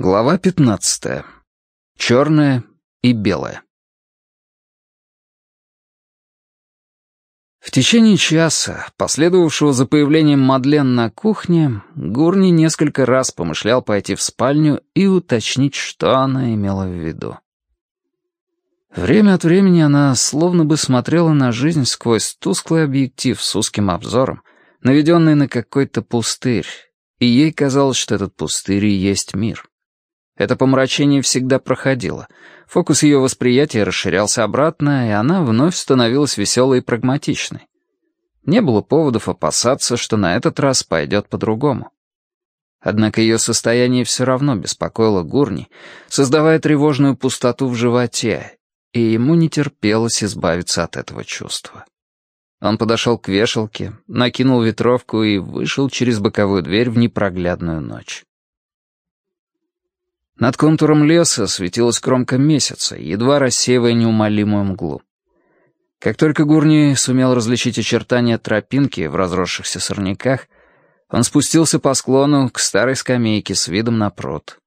Глава 15. Черное и белое. В течение часа, последовавшего за появлением Мадлен на кухне, Гурни несколько раз помышлял пойти в спальню и уточнить, что она имела в виду. Время от времени она словно бы смотрела на жизнь сквозь тусклый объектив с узким обзором, наведенный на какой-то пустырь, и ей казалось, что этот пустырь и есть мир. Это помрачение всегда проходило. Фокус ее восприятия расширялся обратно, и она вновь становилась веселой и прагматичной. Не было поводов опасаться, что на этот раз пойдет по-другому. Однако ее состояние все равно беспокоило Гурни, создавая тревожную пустоту в животе, и ему не терпелось избавиться от этого чувства. Он подошел к вешалке, накинул ветровку и вышел через боковую дверь в непроглядную ночь. Над контуром леса светилась кромка месяца, едва рассеивая неумолимую мглу. Как только Гурни сумел различить очертания тропинки в разросшихся сорняках, он спустился по склону к старой скамейке с видом на пруд.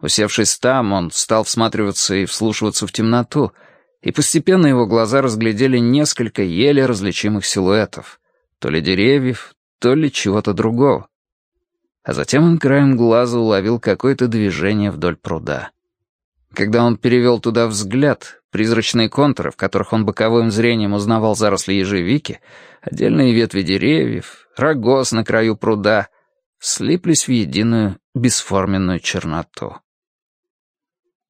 Усевшись там, он стал всматриваться и вслушиваться в темноту, и постепенно его глаза разглядели несколько еле различимых силуэтов, то ли деревьев, то ли чего-то другого а затем он краем глаза уловил какое-то движение вдоль пруда. Когда он перевел туда взгляд, призрачные контуры, в которых он боковым зрением узнавал заросли ежевики, отдельные ветви деревьев, рогоз на краю пруда, слиплись в единую бесформенную черноту.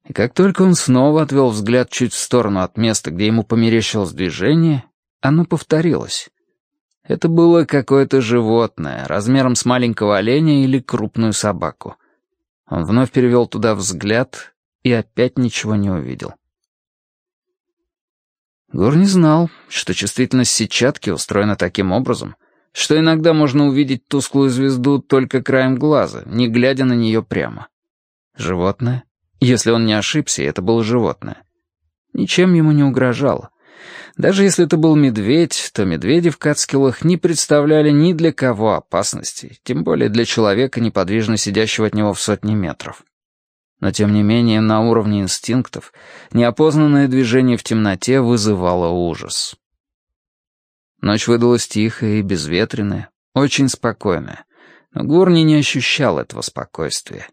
И как только он снова отвел взгляд чуть в сторону от места, где ему померещилось движение, оно повторилось. Это было какое-то животное, размером с маленького оленя или крупную собаку. Он вновь перевел туда взгляд и опять ничего не увидел. Гор не знал, что чувствительность сетчатки устроена таким образом, что иногда можно увидеть тусклую звезду только краем глаза, не глядя на нее прямо. Животное? Если он не ошибся, это было животное. Ничем ему не угрожало. Даже если это был медведь, то медведи в Кацкиллах не представляли ни для кого опасности, тем более для человека, неподвижно сидящего от него в сотни метров. Но тем не менее, на уровне инстинктов, неопознанное движение в темноте вызывало ужас. Ночь выдалась тихая и безветренная, очень спокойная, но Гурни не ощущал этого спокойствия.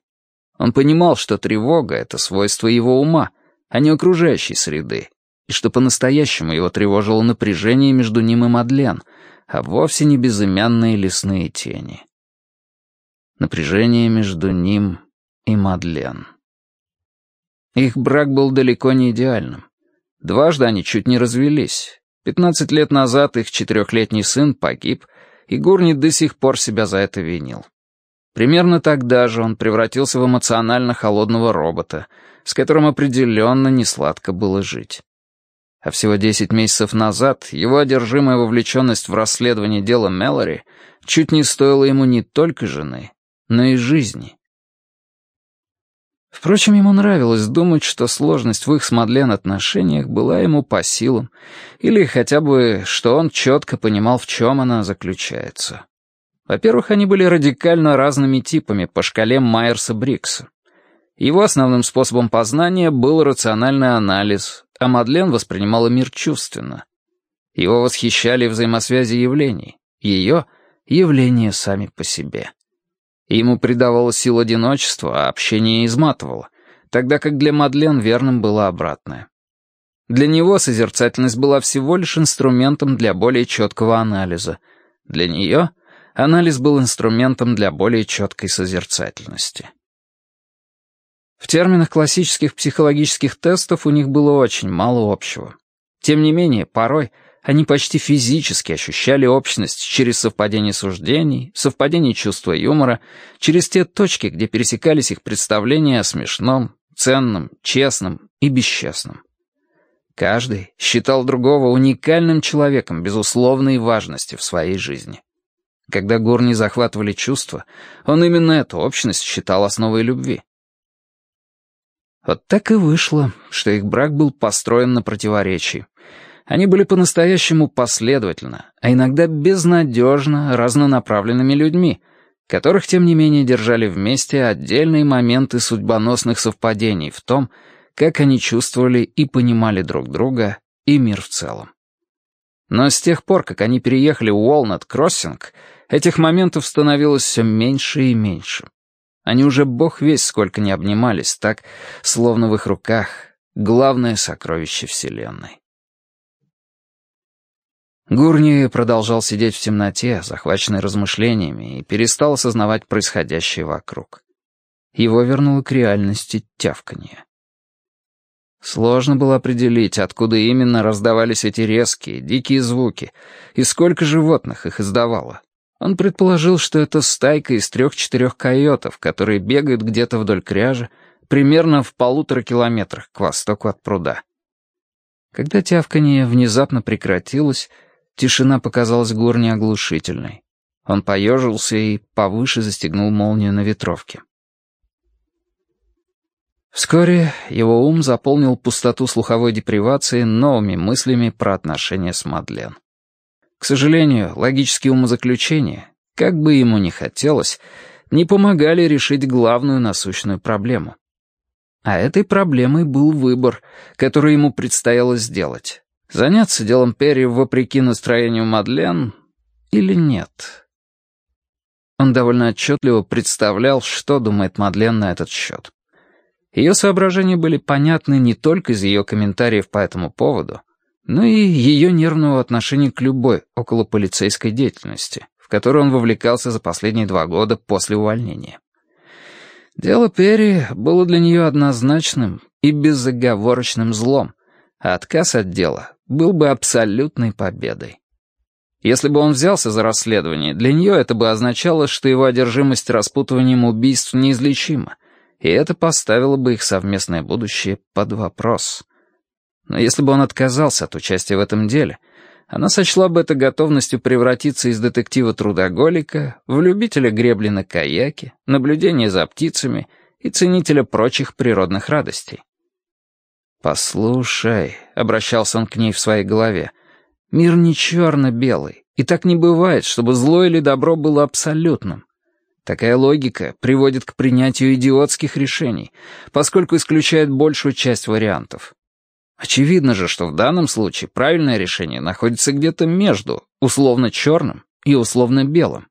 Он понимал, что тревога — это свойство его ума, а не окружающей среды, и что по-настоящему его тревожило напряжение между ним и Мадлен, а вовсе не безымянные лесные тени. Напряжение между ним и Мадлен. Их брак был далеко не идеальным. Дважды они чуть не развелись. Пятнадцать лет назад их четырехлетний сын погиб, и Гурни до сих пор себя за это винил. Примерно тогда же он превратился в эмоционально холодного робота, с которым определенно несладко было жить. А всего десять месяцев назад его одержимая вовлеченность в расследование дела Мэлори чуть не стоила ему не только жены, но и жизни. Впрочем, ему нравилось думать, что сложность в их с Мадлен отношениях была ему по силам, или хотя бы, что он четко понимал, в чем она заключается. Во-первых, они были радикально разными типами по шкале Майерса-Брикса. Его основным способом познания был рациональный анализ, а Мадлен воспринимала мир чувственно. Его восхищали взаимосвязи явлений, ее — явления сами по себе. Ему придавало сил одиночества, а общение изматывало, тогда как для Мадлен верным было обратное. Для него созерцательность была всего лишь инструментом для более четкого анализа. Для нее анализ был инструментом для более четкой созерцательности. В терминах классических психологических тестов у них было очень мало общего. Тем не менее, порой они почти физически ощущали общность через совпадение суждений, совпадение чувства юмора, через те точки, где пересекались их представления о смешном, ценном, честном и бесчестном. Каждый считал другого уникальным человеком безусловной важности в своей жизни. Когда Горни захватывали чувства, он именно эту общность считал основой любви. Вот так и вышло, что их брак был построен на противоречии. Они были по-настоящему последовательно, а иногда безнадежно разнонаправленными людьми, которых, тем не менее, держали вместе отдельные моменты судьбоносных совпадений в том, как они чувствовали и понимали друг друга и мир в целом. Но с тех пор, как они переехали в Уолнет-Кроссинг, этих моментов становилось все меньше и меньше. Они уже бог весь сколько не обнимались так, словно в их руках главное сокровище Вселенной. Гурни продолжал сидеть в темноте, захваченный размышлениями, и перестал осознавать происходящее вокруг. Его вернуло к реальности тявканье. Сложно было определить, откуда именно раздавались эти резкие, дикие звуки, и сколько животных их издавало. Он предположил, что это стайка из трех-четырех койотов, которые бегают где-то вдоль кряжа, примерно в полутора километрах к востоку от пруда. Когда тявканье внезапно прекратилось, Тишина показалась Горне оглушительной. Он поежился и повыше застегнул молнию на ветровке. Вскоре его ум заполнил пустоту слуховой депривации новыми мыслями про отношения с Мадлен. К сожалению, логические умозаключения, как бы ему ни хотелось, не помогали решить главную насущную проблему. А этой проблемой был выбор, который ему предстояло сделать. Заняться делом Перри вопреки настроению Мадлен или нет? Он довольно отчетливо представлял, что думает Мадлен на этот счет. Ее соображения были понятны не только из ее комментариев по этому поводу, но и ее нервного отношения к любой околополицейской деятельности, в которую он вовлекался за последние два года после увольнения. Дело Перри было для нее однозначным и безоговорочным злом, а отказ от дела был бы абсолютной победой. Если бы он взялся за расследование, для нее это бы означало, что его одержимость распутыванием убийств неизлечима, и это поставило бы их совместное будущее под вопрос. Но если бы он отказался от участия в этом деле, она сочла бы это готовностью превратиться из детектива-трудоголика в любителя гребли на каяке, наблюдения за птицами и ценителя прочих природных радостей. «Послушай», — обращался он к ней в своей голове, — «мир не черно-белый, и так не бывает, чтобы зло или добро было абсолютным. Такая логика приводит к принятию идиотских решений, поскольку исключает большую часть вариантов. Очевидно же, что в данном случае правильное решение находится где-то между условно черным и условно белым.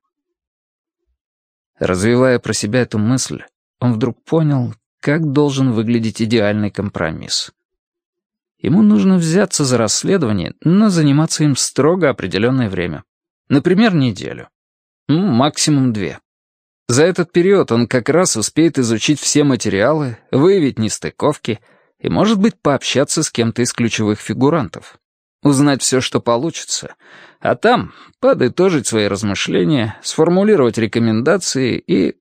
Развивая про себя эту мысль, он вдруг понял, как должен выглядеть идеальный компромисс. Ему нужно взяться за расследование, но заниматься им строго определенное время. Например, неделю. Ну, максимум две. За этот период он как раз успеет изучить все материалы, выявить нестыковки и, может быть, пообщаться с кем-то из ключевых фигурантов. Узнать все, что получится. А там подытожить свои размышления, сформулировать рекомендации и...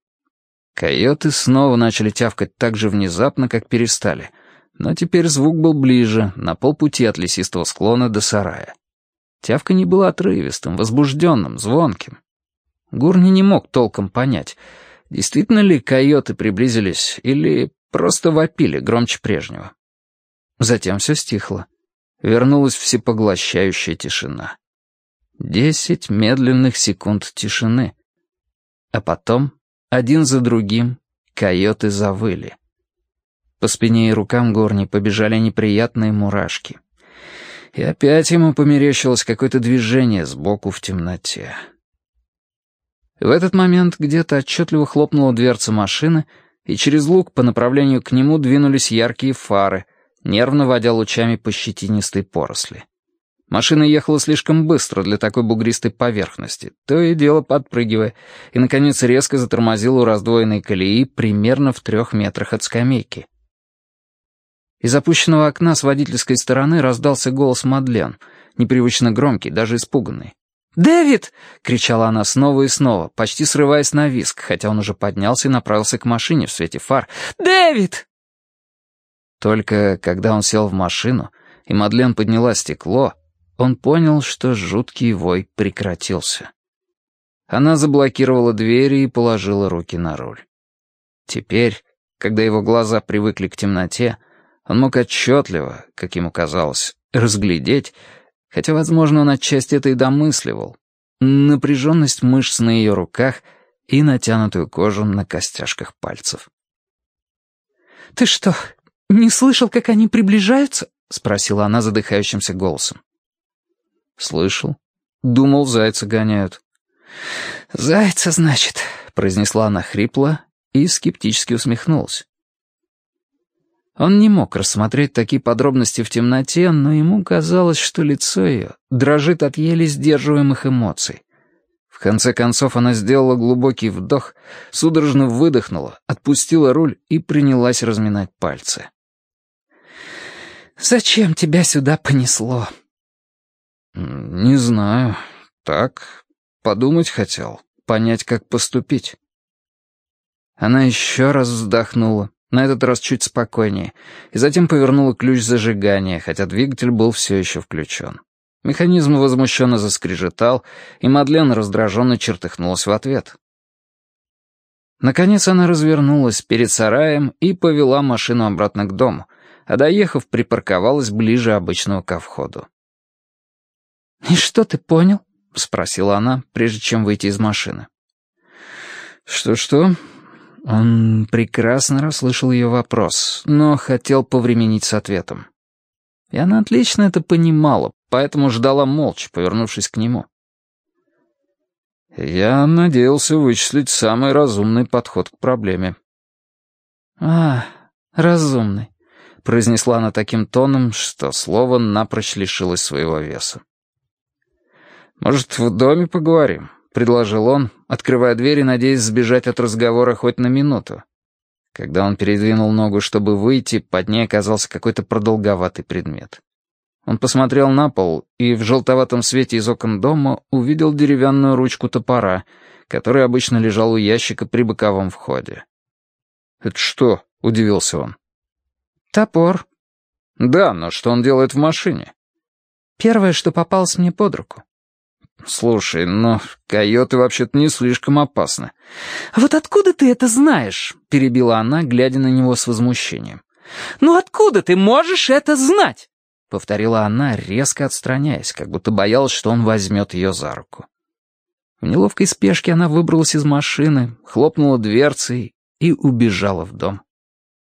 Койоты снова начали тявкать так же внезапно, как перестали — но теперь звук был ближе, на полпути от лесистого склона до сарая. Тявка не была отрывистым, возбужденным, звонким. Гурни не мог толком понять, действительно ли койоты приблизились или просто вопили громче прежнего. Затем все стихло. Вернулась всепоглощающая тишина. Десять медленных секунд тишины. А потом, один за другим, койоты завыли. По спине и рукам Горни побежали неприятные мурашки. И опять ему померещилось какое-то движение сбоку в темноте. В этот момент где-то отчетливо хлопнула дверца машины, и через луг по направлению к нему двинулись яркие фары, нервно водя лучами по щетинистой поросли. Машина ехала слишком быстро для такой бугристой поверхности, то и дело подпрыгивая, и, наконец, резко затормозила у раздвоенной колеи примерно в трех метрах от скамейки. Из опущенного окна с водительской стороны раздался голос Мадлен, непривычно громкий, даже испуганный. «Дэвид!» — кричала она снова и снова, почти срываясь на виск, хотя он уже поднялся и направился к машине в свете фар. «Дэвид!» Только когда он сел в машину, и Мадлен подняла стекло, он понял, что жуткий вой прекратился. Она заблокировала двери и положила руки на руль. Теперь, когда его глаза привыкли к темноте, он мог отчетливо, как ему казалось, разглядеть, хотя, возможно, он отчасти это и домысливал, напряженность мышц на ее руках и натянутую кожу на костяшках пальцев. «Ты что, не слышал, как они приближаются?» — спросила она задыхающимся голосом. «Слышал. Думал, зайца гоняют». «Зайца, значит», — произнесла она хрипло и скептически усмехнулась. Он не мог рассмотреть такие подробности в темноте, но ему казалось, что лицо ее дрожит от еле сдерживаемых эмоций. В конце концов она сделала глубокий вдох, судорожно выдохнула, отпустила руль и принялась разминать пальцы. «Зачем тебя сюда понесло?» «Не знаю. Так, подумать хотел, понять, как поступить». Она еще раз вздохнула, на этот раз чуть спокойнее, и затем повернула ключ зажигания, хотя двигатель был все еще включен. Механизм возмущенно заскрежетал, и Мадлен раздраженно чертыхнулась в ответ. Наконец она развернулась перед сараем и повела машину обратно к дому, а доехав, припарковалась ближе обычного ко входу. «И что ты понял?» — спросила она, прежде чем выйти из машины. «Что-что?» Он прекрасно расслышал ее вопрос, но хотел повременить с ответом. И она отлично это понимала, поэтому ждала молча, повернувшись к нему. «Я надеялся вычислить самый разумный подход к проблеме». «А, разумный», — произнесла она таким тоном, что слово напрочь лишилось своего веса. «Может, в доме поговорим?» — предложил он, открывая дверь и надеясь сбежать от разговора хоть на минуту. Когда он передвинул ногу, чтобы выйти, под ней оказался какой-то продолговатый предмет. Он посмотрел на пол и в желтоватом свете из окон дома увидел деревянную ручку топора, который обычно лежал у ящика при боковом входе. «Это что?» — удивился он. «Топор». «Да, но что он делает в машине?» «Первое, что попалось мне под руку». «Слушай, но койоты вообще-то не слишком опасны». «А вот откуда ты это знаешь?» — перебила она, глядя на него с возмущением. «Ну откуда ты можешь это знать?» — повторила она, резко отстраняясь, как будто боялась, что он возьмет ее за руку. В неловкой спешке она выбралась из машины, хлопнула дверцей и убежала в дом.